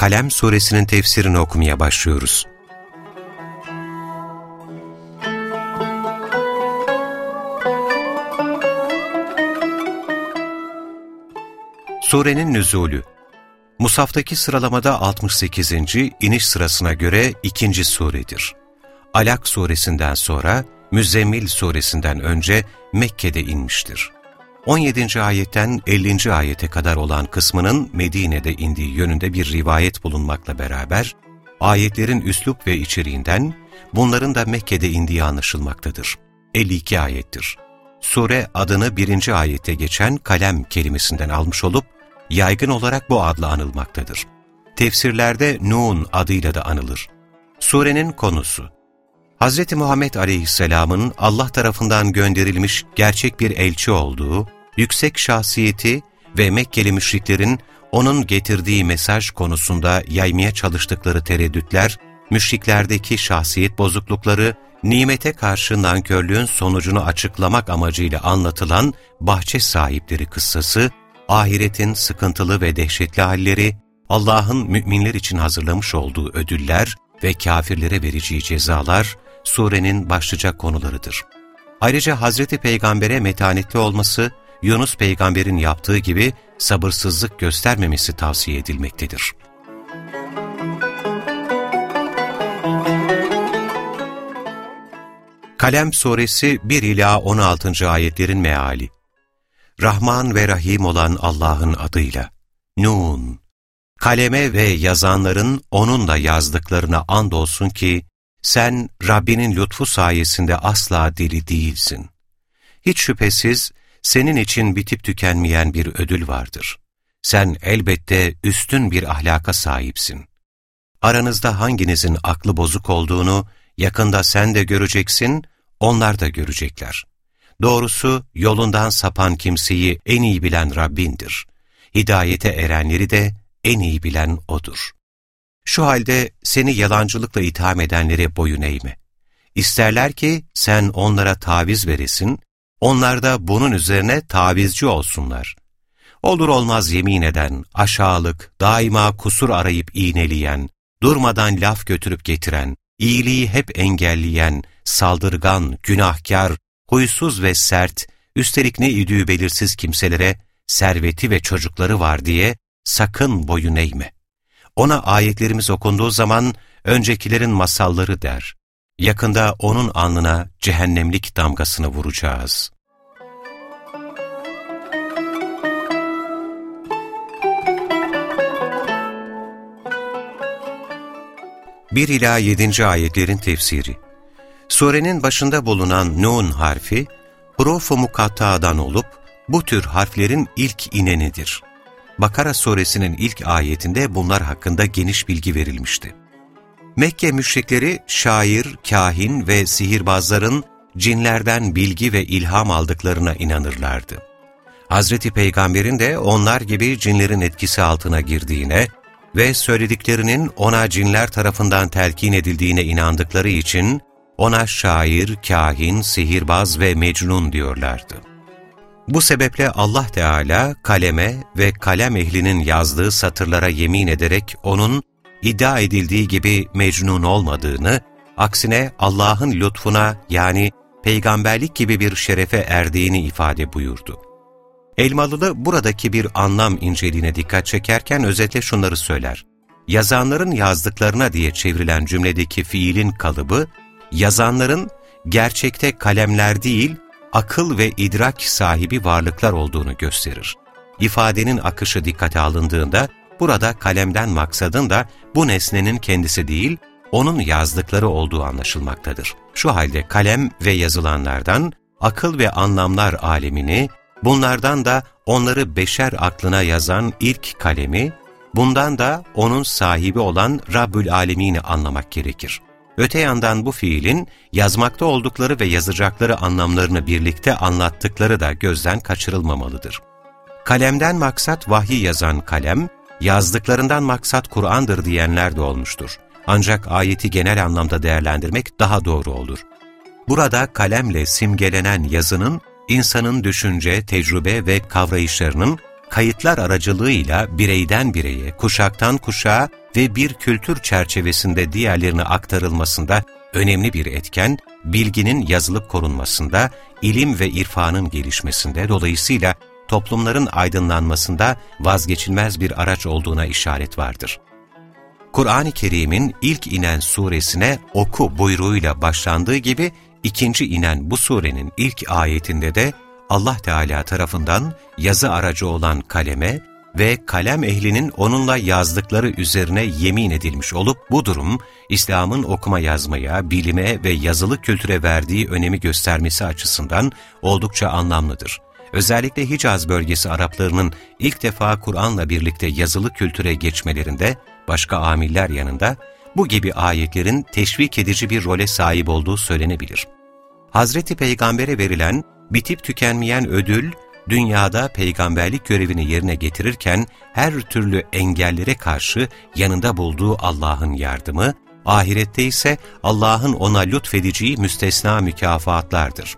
Kalem Suresinin tefsirini okumaya başlıyoruz. Surenin nüzulü Musaftaki sıralamada 68. iniş sırasına göre ikinci suredir. Alak suresinden sonra Müzzemmil suresinden önce Mekke'de inmiştir. 17. ayetten 50. ayete kadar olan kısmının Medine'de indiği yönünde bir rivayet bulunmakla beraber, ayetlerin üslup ve içeriğinden bunların da Mekke'de indiği anlaşılmaktadır. 52 ayettir. Sure adını birinci ayette geçen kalem kelimesinden almış olup, yaygın olarak bu adla anılmaktadır. Tefsirlerde Nun adıyla da anılır. Surenin konusu Hz. Muhammed Aleyhisselam'ın Allah tarafından gönderilmiş gerçek bir elçi olduğu, yüksek şahsiyeti ve Mekkeli müşriklerin onun getirdiği mesaj konusunda yaymaya çalıştıkları tereddütler, müşriklerdeki şahsiyet bozuklukları, nimete karşı nankörlüğün sonucunu açıklamak amacıyla anlatılan bahçe sahipleri kıssası, ahiretin sıkıntılı ve dehşetli halleri, Allah'ın müminler için hazırlamış olduğu ödüller ve kafirlere vereceği cezalar, surenin başlıca konularıdır. Ayrıca Hazreti Peygamber'e metanetli olması, Yunus peygamberin yaptığı gibi sabırsızlık göstermemesi tavsiye edilmektedir. Kalem Suresi 1 ila 16. ayetlerin meali. Rahman ve Rahim olan Allah'ın adıyla. Nun. Kaleme ve yazanların onunla yazdıklarına andolsun ki sen Rabbinin lütfu sayesinde asla deli değilsin. Hiç şüphesiz senin için bitip tükenmeyen bir ödül vardır. Sen elbette üstün bir ahlaka sahipsin. Aranızda hanginizin aklı bozuk olduğunu yakında sen de göreceksin, onlar da görecekler. Doğrusu yolundan sapan kimseyi en iyi bilen Rabbindir. Hidayete erenleri de en iyi bilen O'dur. Şu halde seni yalancılıkla itham edenlere boyun eğme. İsterler ki sen onlara taviz veresin, onlar da bunun üzerine tavizci olsunlar. Olur olmaz yemin eden, aşağılık, daima kusur arayıp iğneleyen, durmadan laf götürüp getiren, iyiliği hep engelleyen, saldırgan, günahkar, huysuz ve sert, üstelik ne idüğü belirsiz kimselere serveti ve çocukları var diye sakın boyun eğme. Ona ayetlerimiz okunduğu zaman öncekilerin masalları der. Yakında onun alnına cehennemlik damgasını vuracağız. Bir ila 7. ayetlerin tefsiri Surenin başında bulunan Nun harfi, huruf-u olup, bu tür harflerin ilk inenidir. Bakara suresinin ilk ayetinde bunlar hakkında geniş bilgi verilmişti. Mekke müşrikleri şair, kahin ve sihirbazların cinlerden bilgi ve ilham aldıklarına inanırlardı. Hazreti Peygamber'in de onlar gibi cinlerin etkisi altına girdiğine ve söylediklerinin ona cinler tarafından telkin edildiğine inandıkları için ona şair, kahin, sihirbaz ve mecnun diyorlardı. Bu sebeple Allah Teala kaleme ve kalem ehlinin yazdığı satırlara yemin ederek onun iddia edildiği gibi mecnun olmadığını, aksine Allah'ın lütfuna yani peygamberlik gibi bir şerefe erdiğini ifade buyurdu. Elmalılı buradaki bir anlam inceliğine dikkat çekerken özetle şunları söyler. Yazanların yazdıklarına diye çevrilen cümledeki fiilin kalıbı, yazanların gerçekte kalemler değil, akıl ve idrak sahibi varlıklar olduğunu gösterir. İfadenin akışı dikkate alındığında, burada kalemden maksadın da bu nesnenin kendisi değil, onun yazdıkları olduğu anlaşılmaktadır. Şu halde kalem ve yazılanlardan, akıl ve anlamlar alemini, bunlardan da onları beşer aklına yazan ilk kalemi, Bundan da onun sahibi olan Rabbül Alemin'i anlamak gerekir. Öte yandan bu fiilin yazmakta oldukları ve yazacakları anlamlarını birlikte anlattıkları da gözden kaçırılmamalıdır. Kalemden maksat vahyi yazan kalem, yazdıklarından maksat Kur'an'dır diyenler de olmuştur. Ancak ayeti genel anlamda değerlendirmek daha doğru olur. Burada kalemle simgelenen yazının, insanın düşünce, tecrübe ve kavrayışlarının kayıtlar aracılığıyla bireyden bireye, kuşaktan kuşağa ve bir kültür çerçevesinde diğerlerine aktarılmasında önemli bir etken, bilginin yazılıp korunmasında, ilim ve irfanın gelişmesinde, dolayısıyla toplumların aydınlanmasında vazgeçilmez bir araç olduğuna işaret vardır. Kur'an-ı Kerim'in ilk inen suresine oku buyruğuyla başlandığı gibi ikinci inen bu surenin ilk ayetinde de Allah Teala tarafından yazı aracı olan kaleme ve kalem ehlinin onunla yazdıkları üzerine yemin edilmiş olup bu durum İslam'ın okuma yazmaya, bilime ve yazılı kültüre verdiği önemi göstermesi açısından oldukça anlamlıdır. Özellikle Hicaz bölgesi Araplarının ilk defa Kur'an'la birlikte yazılı kültüre geçmelerinde başka amiller yanında bu gibi ayetlerin teşvik edici bir role sahip olduğu söylenebilir. Hazreti Peygamber'e verilen bitip tükenmeyen ödül, dünyada peygamberlik görevini yerine getirirken her türlü engellere karşı yanında bulduğu Allah'ın yardımı, ahirette ise Allah'ın ona lütfedeceği müstesna mükafatlardır.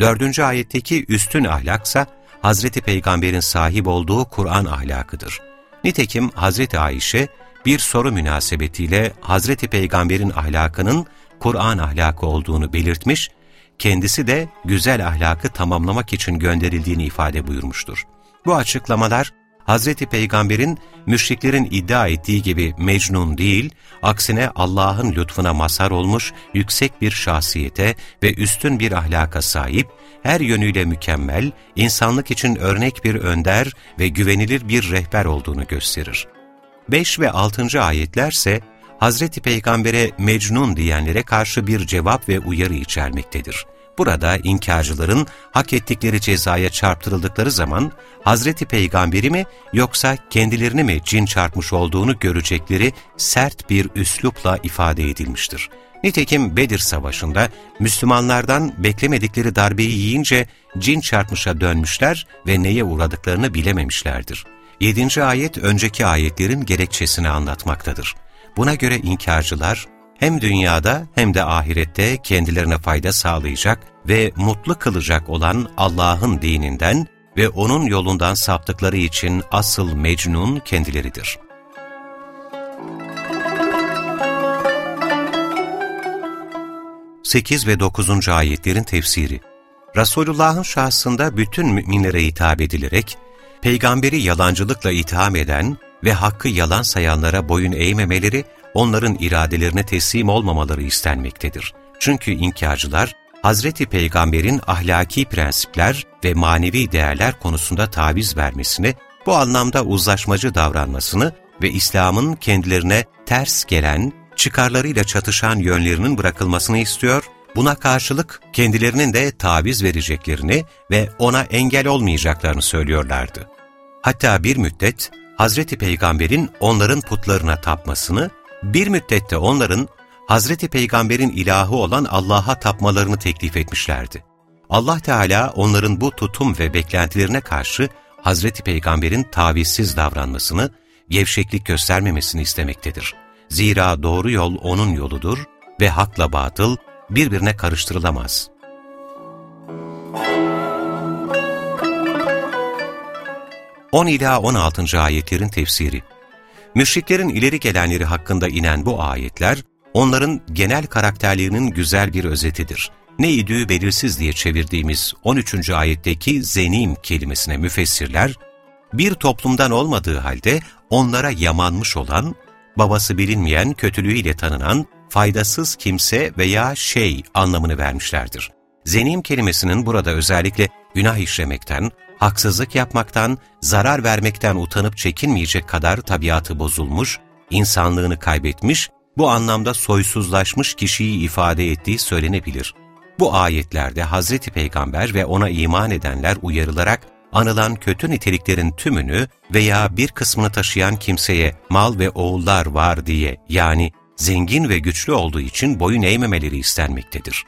Dördüncü ayetteki üstün ahlaksa, Hazreti Peygamber'in sahip olduğu Kur'an ahlakıdır. Nitekim Hazreti Ayşe, bir soru münasebetiyle Hazreti Peygamber'in ahlakının Kur'an ahlakı olduğunu belirtmiş kendisi de güzel ahlakı tamamlamak için gönderildiğini ifade buyurmuştur. Bu açıklamalar, Hz. Peygamber'in müşriklerin iddia ettiği gibi mecnun değil, aksine Allah'ın lütfuna mazhar olmuş yüksek bir şahsiyete ve üstün bir ahlaka sahip, her yönüyle mükemmel, insanlık için örnek bir önder ve güvenilir bir rehber olduğunu gösterir. 5 ve 6. ayetlerse Hazreti Peygamber'e Mecnun diyenlere karşı bir cevap ve uyarı içermektedir. Burada inkarcıların hak ettikleri cezaya çarptırıldıkları zaman Hazreti Peygamber'i mi yoksa kendilerini mi cin çarpmış olduğunu görecekleri sert bir üslupla ifade edilmiştir. Nitekim Bedir Savaşı'nda Müslümanlardan beklemedikleri darbeyi yiyince cin çarpmışa dönmüşler ve neye uğradıklarını bilememişlerdir. 7. ayet önceki ayetlerin gerekçesini anlatmaktadır. Buna göre inkarcılar hem dünyada hem de ahirette kendilerine fayda sağlayacak ve mutlu kılacak olan Allah'ın dininden ve O'nun yolundan saptıkları için asıl mecnun kendileridir. Sekiz ve dokuzuncu ayetlerin tefsiri Resulullah'ın şahsında bütün müminlere hitap edilerek, peygamberi yalancılıkla itham eden ve hakkı yalan sayanlara boyun eğmemeleri, onların iradelerine teslim olmamaları istenmektedir. Çünkü inkarcılar, Hazreti Peygamber'in ahlaki prensipler ve manevi değerler konusunda taviz vermesini, bu anlamda uzlaşmacı davranmasını ve İslam'ın kendilerine ters gelen, çıkarlarıyla çatışan yönlerinin bırakılmasını istiyor, buna karşılık kendilerinin de taviz vereceklerini ve ona engel olmayacaklarını söylüyorlardı. Hatta bir müddet Hazreti Peygamber'in onların putlarına tapmasını, bir müddette onların Hazreti Peygamber'in ilahı olan Allah'a tapmalarını teklif etmişlerdi. Allah Teala onların bu tutum ve beklentilerine karşı Hazreti Peygamber'in tavizsiz davranmasını, gevşeklik göstermemesini istemektedir. Zira doğru yol O'nun yoludur ve hakla batıl birbirine karıştırılamaz. 10 ila 16. ayetlerin tefsiri Müşriklerin ileri gelenleri hakkında inen bu ayetler, onların genel karakterlerinin güzel bir özetidir. Ne idüğü belirsiz diye çevirdiğimiz 13. ayetteki zenim kelimesine müfessirler, bir toplumdan olmadığı halde onlara yamanmış olan, babası bilinmeyen, kötülüğüyle tanınan, faydasız kimse veya şey anlamını vermişlerdir. Zenim kelimesinin burada özellikle günah işlemekten, haksızlık yapmaktan, zarar vermekten utanıp çekinmeyecek kadar tabiatı bozulmuş, insanlığını kaybetmiş, bu anlamda soysuzlaşmış kişiyi ifade ettiği söylenebilir. Bu ayetlerde Hazreti Peygamber ve ona iman edenler uyarılarak anılan kötü niteliklerin tümünü veya bir kısmını taşıyan kimseye mal ve oğullar var diye yani zengin ve güçlü olduğu için boyun eğmemeleri istenmektedir.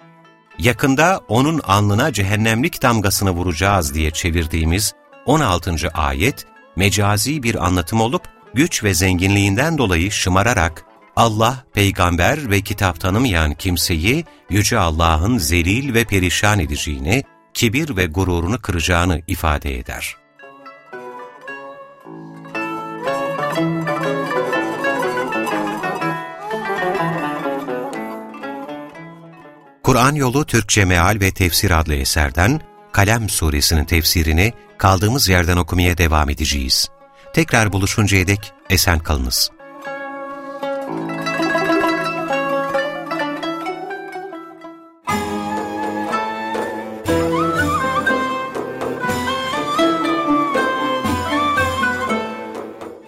Yakında onun alnına cehennemlik damgasını vuracağız diye çevirdiğimiz 16. ayet, mecazi bir anlatım olup güç ve zenginliğinden dolayı şımararak Allah, peygamber ve kitap tanımayan kimseyi Yüce Allah'ın zelil ve perişan edeceğini, kibir ve gururunu kıracağını ifade eder. Kur'an Yolu Türkçe Meal ve Tefsir adlı eserden Kalem Suresinin tefsirini kaldığımız yerden okumaya devam edeceğiz. Tekrar buluşuncaya dek esen kalınız.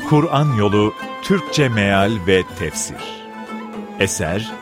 Kur'an Yolu Türkçe Meal ve Tefsir Eser